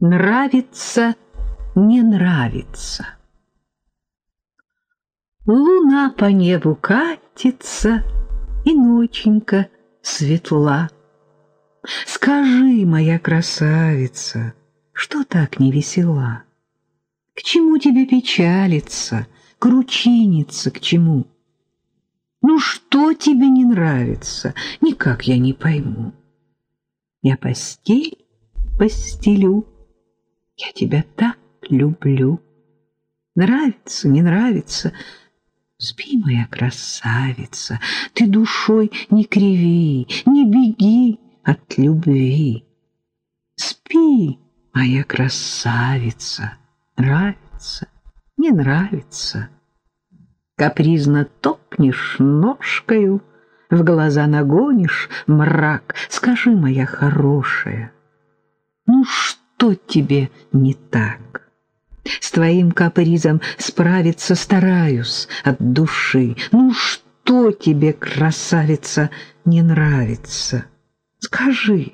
Нравится, не нравится. Луна по небу катится, и ноченька светла. Скажи, моя красавица, что так не весела? К чему тебе печалиться, кручиниться к чему? Ну что тебе не нравится, никак я не пойму. Я постель постелю, я тебя так люблю. Нравится, не нравится, спи, моя красавица, ты душой не криви, не беги от любви. Спи, моя красавица, нравится, не нравится. Капризно топнешь ножкою, в глаза нагонишь мрак. Скажи, моя хорошая, ну что тебе не так? С твоим капризом справиться стараюсь от души. Ну что тебе, красавица, не нравится? Скажи.